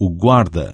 o guarda.